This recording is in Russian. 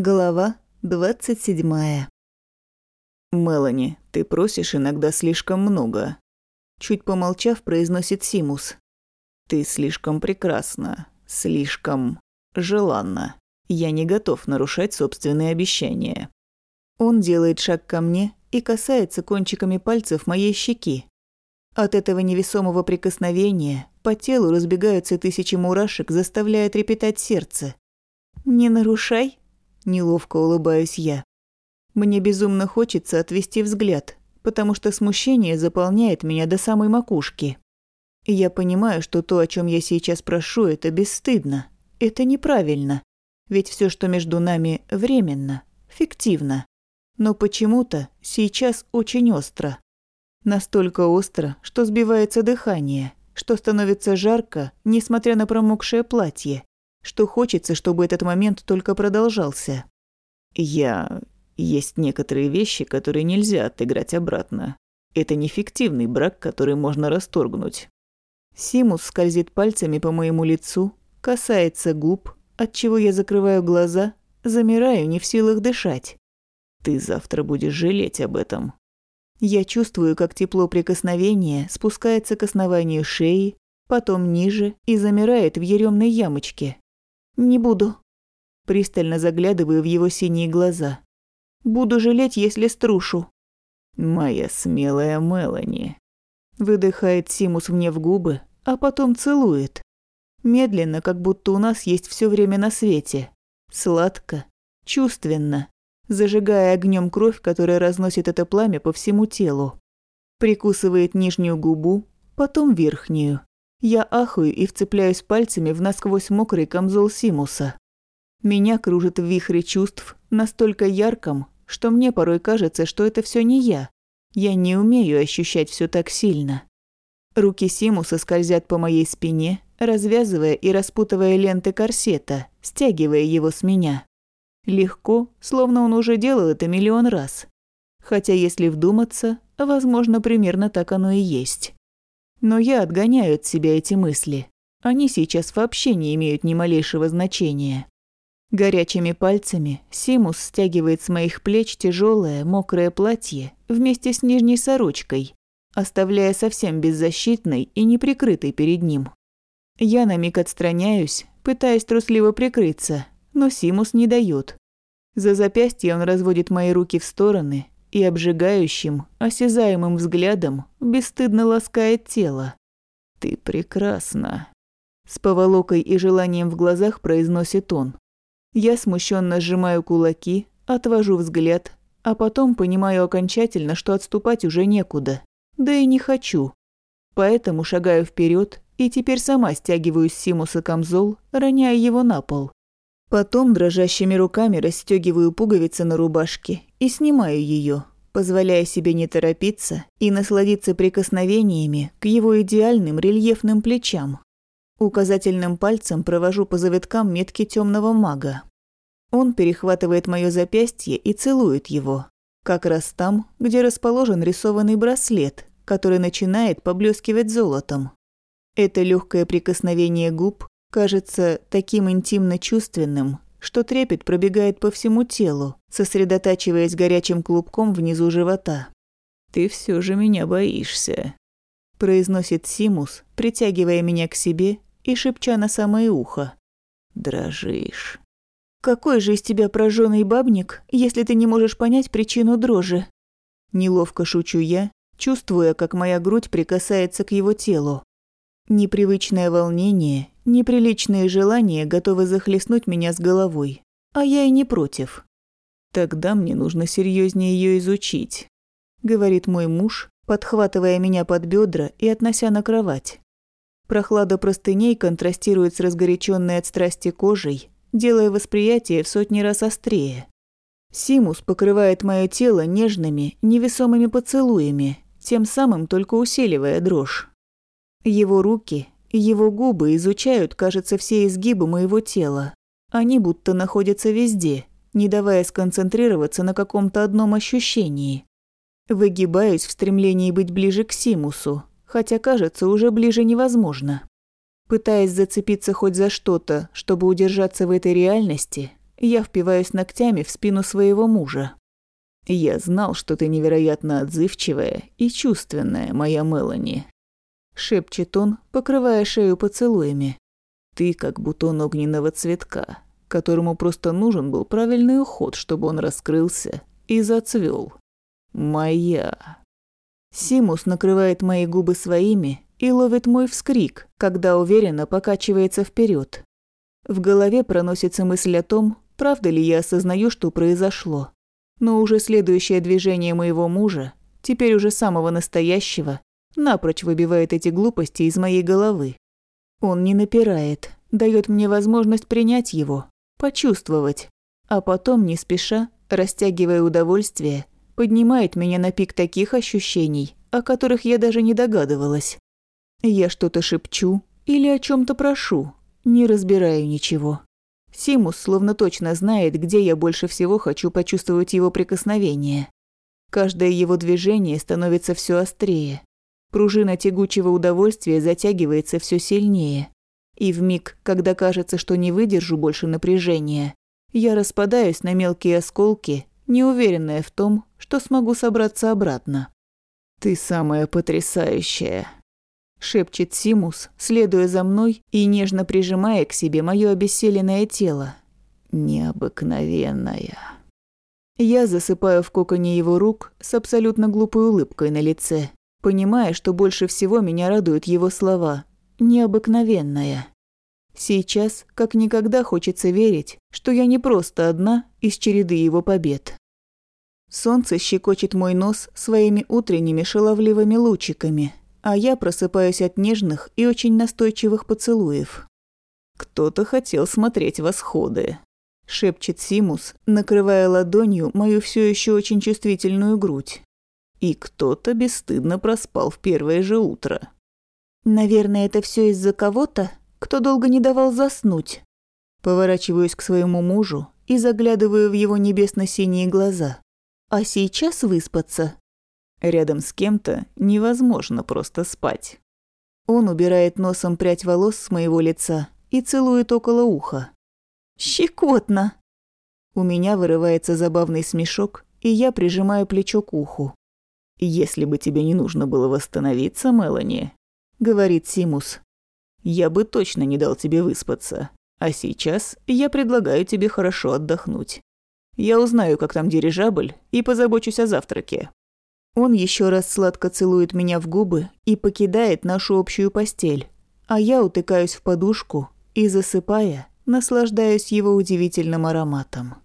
Глава 27. «Мелани, ты просишь иногда слишком много», – чуть помолчав, произносит Симус. «Ты слишком прекрасна, слишком желанна. Я не готов нарушать собственные обещания». Он делает шаг ко мне и касается кончиками пальцев моей щеки. От этого невесомого прикосновения по телу разбегаются тысячи мурашек, заставляя трепетать сердце. «Не нарушай», Неловко улыбаюсь я. Мне безумно хочется отвести взгляд, потому что смущение заполняет меня до самой макушки. я понимаю, что то, о чем я сейчас прошу, это бесстыдно. Это неправильно. Ведь все, что между нами, временно, фиктивно. Но почему-то сейчас очень остро. Настолько остро, что сбивается дыхание, что становится жарко, несмотря на промокшее платье, что хочется, чтобы этот момент только продолжался. Я... Есть некоторые вещи, которые нельзя отыграть обратно. Это не фиктивный брак, который можно расторгнуть. Симус скользит пальцами по моему лицу, касается губ, от чего я закрываю глаза, замираю, не в силах дышать. Ты завтра будешь жалеть об этом. Я чувствую, как тепло прикосновения спускается к основанию шеи, потом ниже и замирает в еремной ямочке. «Не буду». Пристально заглядываю в его синие глаза. «Буду жалеть, если струшу». «Моя смелая Мелани». Выдыхает Симус мне в губы, а потом целует. Медленно, как будто у нас есть все время на свете. Сладко, чувственно, зажигая огнем кровь, которая разносит это пламя по всему телу. Прикусывает нижнюю губу, потом верхнюю. Я ахаю и вцепляюсь пальцами в насквозь мокрый камзол Симуса. Меня кружит в вихре чувств настолько ярком, что мне порой кажется, что это все не я. Я не умею ощущать все так сильно. Руки Симуса скользят по моей спине, развязывая и распутывая ленты корсета, стягивая его с меня. Легко, словно он уже делал это миллион раз. Хотя, если вдуматься, возможно, примерно так оно и есть. Но я отгоняю от себя эти мысли. Они сейчас вообще не имеют ни малейшего значения. Горячими пальцами Симус стягивает с моих плеч тяжелое мокрое платье вместе с нижней сорочкой, оставляя совсем беззащитной и неприкрытой перед ним. Я на миг отстраняюсь, пытаясь трусливо прикрыться, но Симус не дает. За запястье он разводит мои руки в стороны и обжигающим, осязаемым взглядом бесстыдно ласкает тело. «Ты прекрасна», – с поволокой и желанием в глазах произносит он. Я смущенно сжимаю кулаки, отвожу взгляд, а потом понимаю окончательно, что отступать уже некуда. Да и не хочу. Поэтому шагаю вперед и теперь сама стягиваю с Симуса камзол, роняя его на пол. Потом дрожащими руками расстегиваю пуговицы на рубашке и снимаю ее, позволяя себе не торопиться и насладиться прикосновениями к его идеальным рельефным плечам. Указательным пальцем провожу по завиткам метки темного мага. Он перехватывает мое запястье и целует его, как раз там, где расположен рисованный браслет, который начинает поблескивать золотом. Это легкое прикосновение губ кажется таким интимно-чувственным, что трепет пробегает по всему телу, сосредотачиваясь горячим клубком внизу живота. «Ты все же меня боишься», – произносит Симус, притягивая меня к себе и шепча на самое ухо. «Дрожишь». «Какой же из тебя прожженный бабник, если ты не можешь понять причину дрожи?» Неловко шучу я, чувствуя, как моя грудь прикасается к его телу. Непривычное волнение, неприличные желания готовы захлестнуть меня с головой, а я и не против. Тогда мне нужно серьезнее ее изучить, говорит мой муж, подхватывая меня под бедра и относя на кровать. Прохлада простыней контрастирует с разгоряченной от страсти кожей, делая восприятие в сотни раз острее. Симус покрывает мое тело нежными, невесомыми поцелуями, тем самым только усиливая дрожь. Его руки, его губы изучают, кажется, все изгибы моего тела. Они будто находятся везде, не давая сконцентрироваться на каком-то одном ощущении. Выгибаюсь в стремлении быть ближе к Симусу, хотя, кажется, уже ближе невозможно. Пытаясь зацепиться хоть за что-то, чтобы удержаться в этой реальности, я впиваюсь ногтями в спину своего мужа. «Я знал, что ты невероятно отзывчивая и чувственная, моя Мелани», – шепчет он, покрывая шею поцелуями. «Ты как бутон огненного цветка, которому просто нужен был правильный уход, чтобы он раскрылся и зацвел. Моя». Симус накрывает мои губы своими и ловит мой вскрик, когда уверенно покачивается вперед. В голове проносится мысль о том, правда ли я осознаю, что произошло. Но уже следующее движение моего мужа, теперь уже самого настоящего, напрочь выбивает эти глупости из моей головы. Он не напирает, дает мне возможность принять его, почувствовать, а потом, не спеша, растягивая удовольствие, поднимает меня на пик таких ощущений, о которых я даже не догадывалась. Я что-то шепчу или о чем то прошу, не разбираю ничего. Симус словно точно знает, где я больше всего хочу почувствовать его прикосновение. Каждое его движение становится все острее. Пружина тягучего удовольствия затягивается все сильнее. И в миг, когда кажется, что не выдержу больше напряжения, я распадаюсь на мелкие осколки, неуверенная в том, что смогу собраться обратно. «Ты самая потрясающая», шепчет Симус, следуя за мной и нежно прижимая к себе мое обессиленное тело. Необыкновенная. Я засыпаю в коконе его рук с абсолютно глупой улыбкой на лице, понимая, что больше всего меня радуют его слова «необыкновенная». Сейчас, как никогда, хочется верить, что я не просто одна из череды его побед. Солнце щекочет мой нос своими утренними шаловливыми лучиками, а я просыпаюсь от нежных и очень настойчивых поцелуев. «Кто-то хотел смотреть восходы», – шепчет Симус, накрывая ладонью мою все еще очень чувствительную грудь. И кто-то бесстыдно проспал в первое же утро. «Наверное, это все из-за кого-то, кто долго не давал заснуть». Поворачиваюсь к своему мужу и заглядываю в его небесно-синие глаза. «А сейчас выспаться?» Рядом с кем-то невозможно просто спать. Он убирает носом прядь волос с моего лица и целует около уха. «Щекотно!» У меня вырывается забавный смешок, и я прижимаю плечо к уху. «Если бы тебе не нужно было восстановиться, Мелани», — говорит Симус, — «я бы точно не дал тебе выспаться. А сейчас я предлагаю тебе хорошо отдохнуть. Я узнаю, как там дирижабль, и позабочусь о завтраке. Он еще раз сладко целует меня в губы и покидает нашу общую постель, а я утыкаюсь в подушку и, засыпая, наслаждаюсь его удивительным ароматом.